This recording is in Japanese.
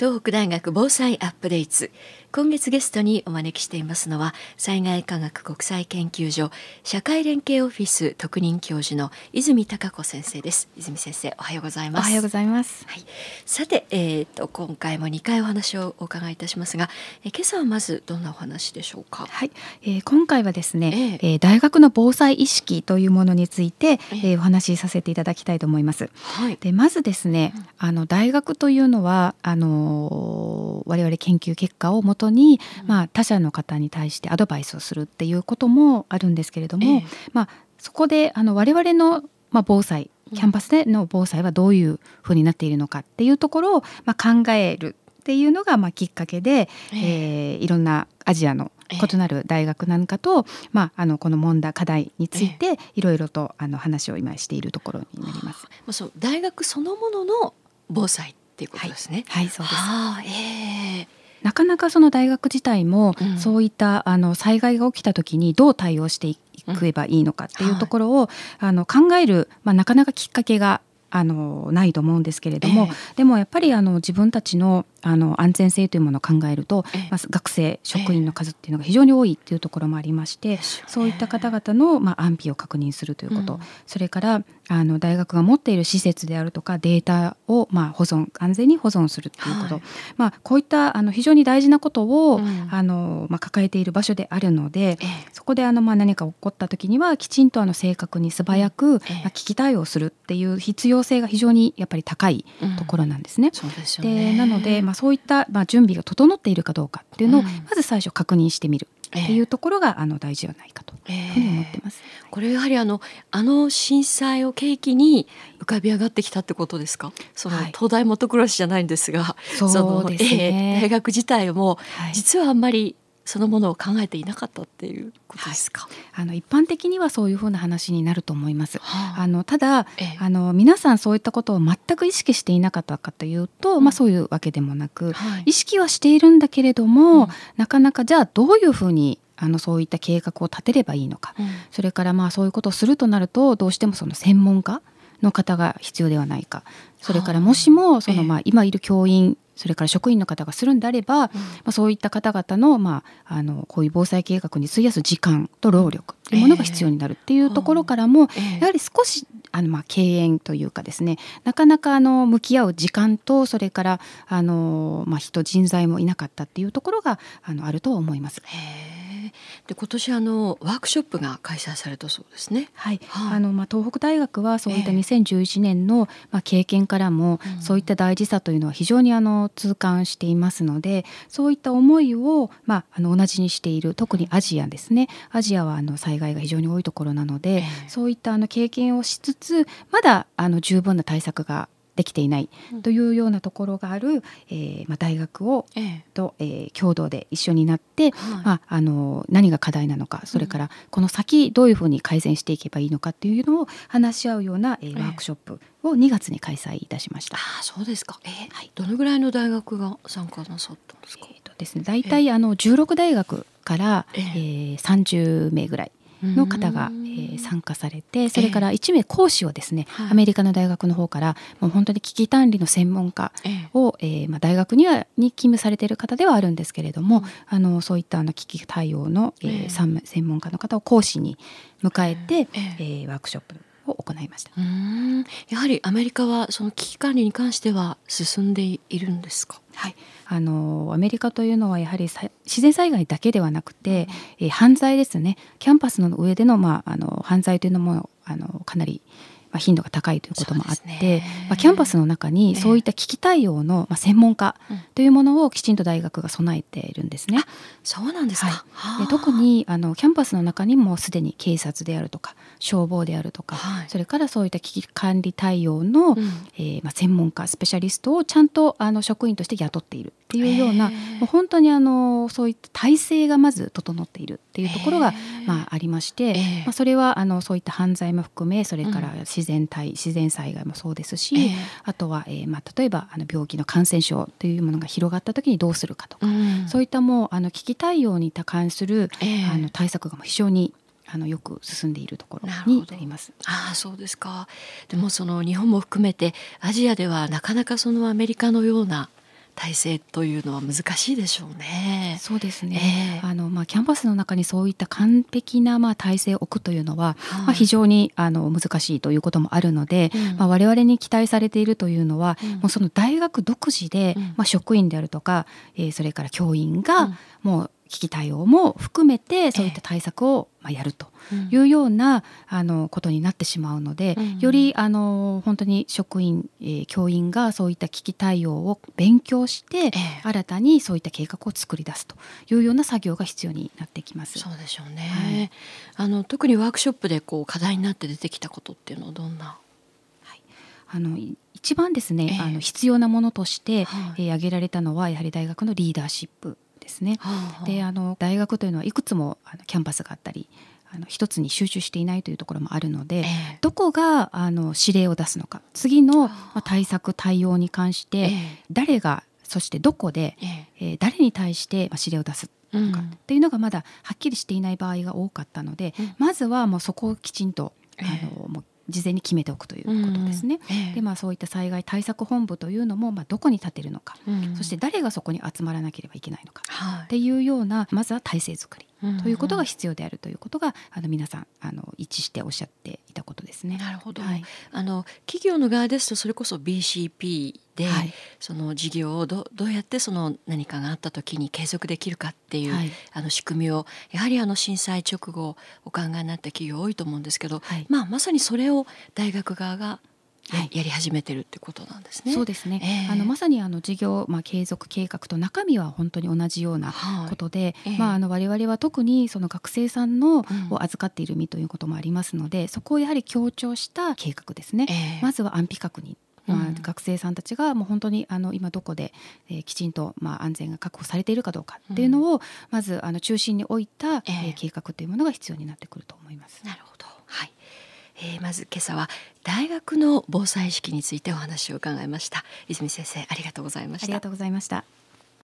東北大学防災アップデート今月ゲストにお招きしていますのは災害科学国際研究所社会連携オフィス特任教授の泉孝子先生です。泉先生おはようございます。おはようございます。はい、さて、えーと、今回も2回お話をお伺いいたしますが、えー、今朝はまずどんなお話でしょうか？はい、えー、今回はですね、えー、えー、大学の防災意識というものについて、えー、お話しさせていただきたいと思います、はい、でまずですね、うん、あの大学というのはあの我々研究結果をもとに、うん、まあ、他者の方に対してアドバイスをするっていうこともあるんですけれども、えー、まあ、そこであの我々の、まあ、防災キャンパスでの防災はどういうふうになっているのかっていうところを、まあ、考えるっていうのがまあきっかけで、えー、えー、いろんなアジアの異なる大学なんかと、まあ、あのこの問題課題についていろいろとあの話を今しているところになります。まあ、そう大学そのものの防災っていうことですね。はい、はい、そうです。あえーなかなかその大学自体もそういった、あの災害が起きた時にどう対応していけばいいのかっていうところを、あの考える、まあ、なかなかきっかけがあのないと思うんですけれども、えー、でもやっぱりあの自分たちのあの安全性というものを考えると、えー、まあ、学生職員の数っていうのが非常に多いっていうところもありまして、えー、そういった方々の、まあ、安否を確認するということ、うん、それからあの大学が持っている施設であるとかデータを、まあ、保存安全に保存するということ、はい、まあ、こういったあの非常に大事なことを、うん、あのまあ、抱えている場所であるので、そこであの、まあ、何か起こった時にはきちんとあの正確に素早く、まあ、危機対応するっていう必要性が非常にやっぱり高いところなんですね。うん、で、ね、なので、まあ、そういった、まあ、準備が整っているかどうかっていうのを、まず最初確認してみる。っていうところが、あの大事ではないかというふうに思ってます。えー、これやはりあのあの震災を契機に浮かび上がってきたってことですか？その、はい、東大元暮らしじゃないんですが、そうですね、えー、大学自体も実はあんまりそのものを考えていなかったっていうことですか、はい、あの一般的にはそういうふうな話になると思います。はあ、あのただ、ええ、あの皆さんそういったことを全く意識していなかったかというと、うん、まあそういうわけでもなく、はい、意識はしているんだけれども、うん、なかなかじゃあどういうふうにあのそういった計画を立てればいいのか、うん、それからまあそういうことをするとなるとどうしてもその専門家の方が必要ではないか。それからもしもそのまあ今いる教員それから職員の方がするんであれば、うん、まあ、そういった方々の,、まあ、あのこういう防災計画に費やす時間と労力というものが必要になるっていうところからも、えー、やはり少しあのまあ敬遠というかですねなかなかあの向き合う時間とそれからあの、まあ、人人材もいなかったっていうところがあのあると思います。で今年あのワークショップが開催されたそうですね。はい。はい、あのまあ東北大学はそういった2011年のまあ経験からも、そういった大事さというのは非常にあの痛感していますので、そういった思いをまああの同じにしている特にアジアですね。アジアはあの災害が非常に多いところなので、そういったあの経験をしつつまだあの十分な対策ができていないというようなところがある、えーまあ、大学を、ええ。とえー、共同で一緒になって、はい、まあ、あの何が課題なのかそれからこの先どういうふうに改善していけばいいのかっていうのを話し合うような、えー、ワークショップを2月に開催いたしました。あそうですか、えーはい、どのぐらいの大学が参加なさったんですか、えーとですね、大体、あの16大学から、えー、えー、30名ぐらいの方が、えー、参加されてそれから1名講師をですね、えー、アメリカの大学の方からもう本当に危機管理の専門家を、えまあ、大学にはに勤務されている方ではあるんですけれども、うん、あのそういったあの危機対応の、えー、専門家の方を講師に迎えて、えー、ワークショップを行いました。やはりアメリカはその危機管理に関しては進んでいるんですか？はい、あのアメリカというのはやはり自然災害だけではなくて、うん、え犯罪ですね。キャンパスの上での,、まあ、あの犯罪というのもあのかなりまあ、頻度が高いということもあって、ね、まあ、キャンパスの中にそういった危機対応の、まあ、専門家というものをきちんと大学が備えているんですね。うん、そうなんですか、はい、で特にあのキャンパスの中にもすでに警察であるとか消防であるとか、はい、それからそういった危機管理対応の、うん、えー、まあ、専門家スペシャリストをちゃんとあの職員として雇っているっていうようなもう本当にあのそういった体制がまず整っているっていうところが、まあ、ありまして、まあ、それはあのそういった犯罪も含めそれから自然体、自然災害もそうですし、あとは、えーまあ、例えばあの病気の感染症というものが広がった時にどうするかとか、うん、そういったもうあの危機対応に関する、あの対策が非常にあのよく進んでいるところになります。ああそうですか。でもその日本も含めてアジアではなかなかそのアメリカのような体制というのは難しいでしょうね。そうですね。えー、あのまあキャンパスの中にそういった完璧なまあ体制を置くというのは、はい、まあ非常にあの難しいということもあるので、うん、まあ我々に期待されているというのは、うん、もうその大学独自で、うん、まあ職員であるとか、えー、それから教員がもう危機対応も含めてそういった対策をまあやるというような、あのことになってしまうので、よりあの本当に職員、えー、教員がそういった危機対応を勉強して、新たにそういった計画を作り出すというような作業が必要になってきます。そうでしょうね、はい、あの特にワークショップでこう課題になって出てきたことっていうのはどんな、はい、あの一番ですね、えー、あの必要なものとして、はい、えー、挙げられたのはやはり大学のリーダーシップですね。はあ、であの大学というのはいくつもあのキャンパスがあったりあの一つに集中していないというところもあるので、えー、どこがあの指令を出すのか。次の、まあ、対策対応に関して、えー、誰がそしてどこで、えー、えー、誰に対して、まあ、指令を出すのかっていうのがまだはっきりしていない場合が多かったので、うん、まずはもうそこをきちんとあのもう事前に決めておくということですね。うんえでまあそういった災害対策本部というのもまあどこに立てるのか、うん、そして誰がそこに集まらなければいけないのか、はい、っていうようなまずは体制づくりということが必要であるということが、あの皆さんあの一致しておっしゃっていたことですね。なるほど。はい、あの企業の側ですとそれこそ BCP で、はい、その事業をどどうやってその何かがあった時に継続できるかっていう、はい、あの仕組みをやはりあの震災直後お考えになった企業多いと思うんですけど、まあまさにそれを大学側がはい、やり始めてるってことなんですね。そうですね。えー、あのまさにあの事業まあ継続計画と中身は本当に同じようなことで、はいえー、まああの我々は特にその学生さんのを預かっている身ということもありますので、うん、そこをやはり強調した計画ですね。えー、まずは安否確認。まあ、学生さんたちがもう本当にあの今どこで、えー、きちんとまあ安全が確保されているかどうかっていうのを、まずあの中心に置いた、えー、計画というものが必要になってくると思います。なるほど。えー、まず今朝は大学の防災意識についてお話を伺いました。泉先生ありがとうございました。ありがとうございました。